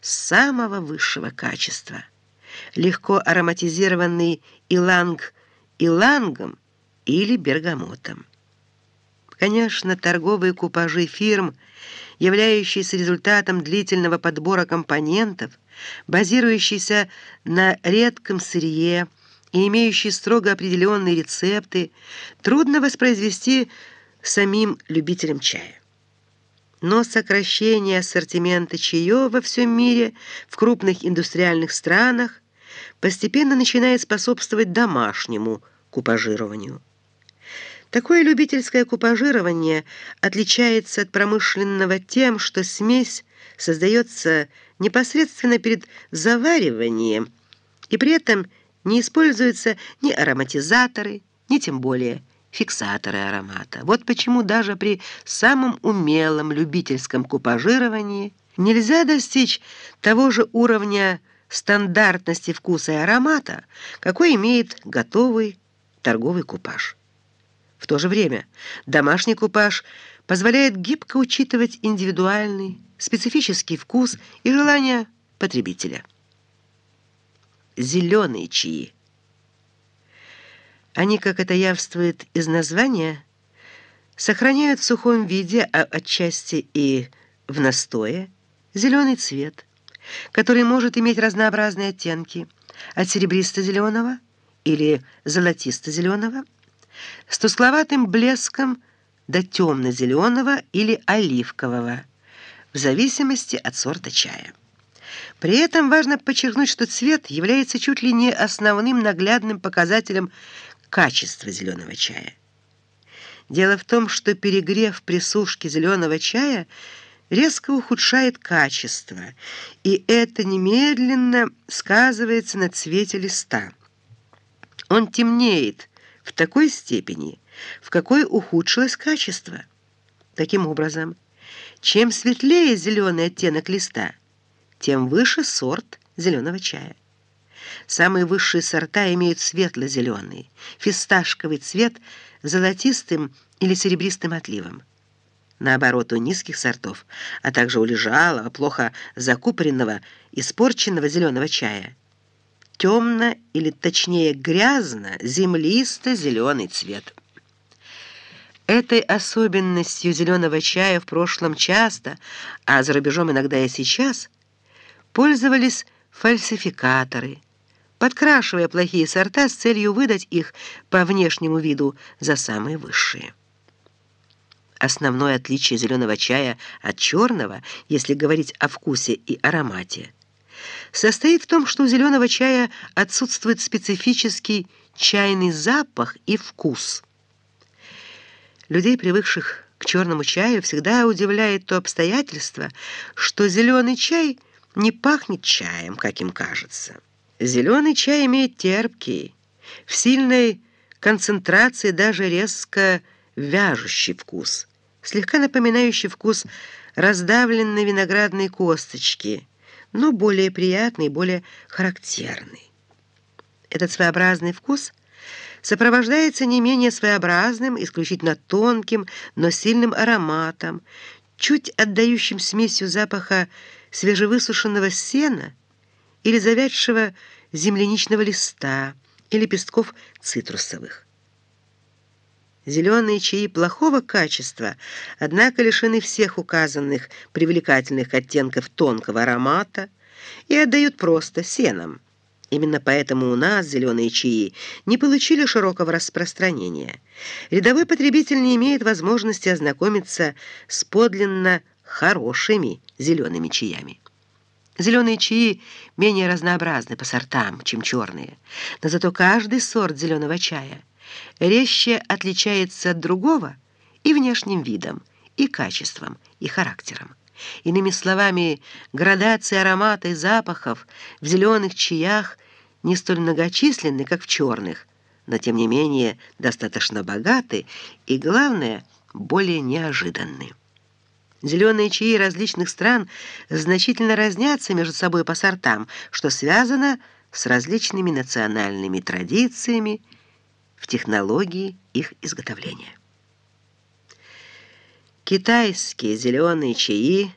самого высшего качества. Легко ароматизированный иланг илангом или бергамотом. Конечно, торговые купажи фирм, являющиеся результатом длительного подбора компонентов, базирующиеся на редком сырье и имеющие строго определенные рецепты, трудно воспроизвести самим любителям чая. Но сокращение ассортимента чаев во всем мире в крупных индустриальных странах постепенно начинает способствовать домашнему купажированию. Такое любительское купажирование отличается от промышленного тем, что смесь создается непосредственно перед завариванием, и при этом не используются ни ароматизаторы, ни тем более фиксаторы аромата. Вот почему даже при самом умелом любительском купажировании нельзя достичь того же уровня стандартности вкуса и аромата, какой имеет готовый торговый купаж. В то же время домашний купаж позволяет гибко учитывать индивидуальный, специфический вкус и желания потребителя. Зеленые чаи. Они, как это явствует из названия, сохраняют в сухом виде, а отчасти и в настое, зеленый цвет, который может иметь разнообразные оттенки, от серебристо-зеленого или золотисто-зеленого, с тускловатым блеском до темно-зеленого или оливкового, в зависимости от сорта чая. При этом важно подчеркнуть, что цвет является чуть ли не основным наглядным показателем качества зеленого чая. Дело в том, что перегрев при сушке зеленого чая резко ухудшает качество, и это немедленно сказывается на цвете листа. Он темнеет, в такой степени, в какой ухудшилось качество. Таким образом, чем светлее зеленый оттенок листа, тем выше сорт зеленого чая. Самые высшие сорта имеют светло-зеленый, фисташковый цвет золотистым или серебристым отливом. Наоборот, у низких сортов, а также у лежалого, плохо закупоренного, испорченного зеленого чая – темно или точнее грязно, землисто-зеленый цвет. Этой особенностью зеленого чая в прошлом часто, а за рубежом иногда и сейчас, пользовались фальсификаторы, подкрашивая плохие сорта с целью выдать их по внешнему виду за самые высшие. Основное отличие зеленого чая от черного, если говорить о вкусе и аромате – состоит в том, что у зеленого чая отсутствует специфический чайный запах и вкус. Людей, привыкших к черному чаю, всегда удивляет то обстоятельство, что зеленый чай не пахнет чаем, как им кажется. Зеленый чай имеет терпкий, в сильной концентрации даже резко вяжущий вкус, слегка напоминающий вкус раздавленной виноградной косточки – но более приятный более характерный. Этот своеобразный вкус сопровождается не менее своеобразным, исключительно тонким, но сильным ароматом, чуть отдающим смесью запаха свежевысушенного сена или завядшего земляничного листа и лепестков цитрусовых. Зеленые чаи плохого качества, однако лишены всех указанных привлекательных оттенков тонкого аромата и отдают просто сеном. Именно поэтому у нас зеленые чаи не получили широкого распространения. Рядовой потребитель не имеет возможности ознакомиться с подлинно хорошими зелеными чаями. Зеленые чаи менее разнообразны по сортам, чем черные, но зато каждый сорт зеленого чая – резче отличается от другого и внешним видом, и качеством, и характером. Иными словами, градация аромата и запахов в зеленых чаях не столь многочисленны, как в черных, но тем не менее достаточно богаты и, главное, более неожиданны. Зеленые чаи различных стран значительно разнятся между собой по сортам, что связано с различными национальными традициями в технологии их изготовления. Китайские зеленые чаи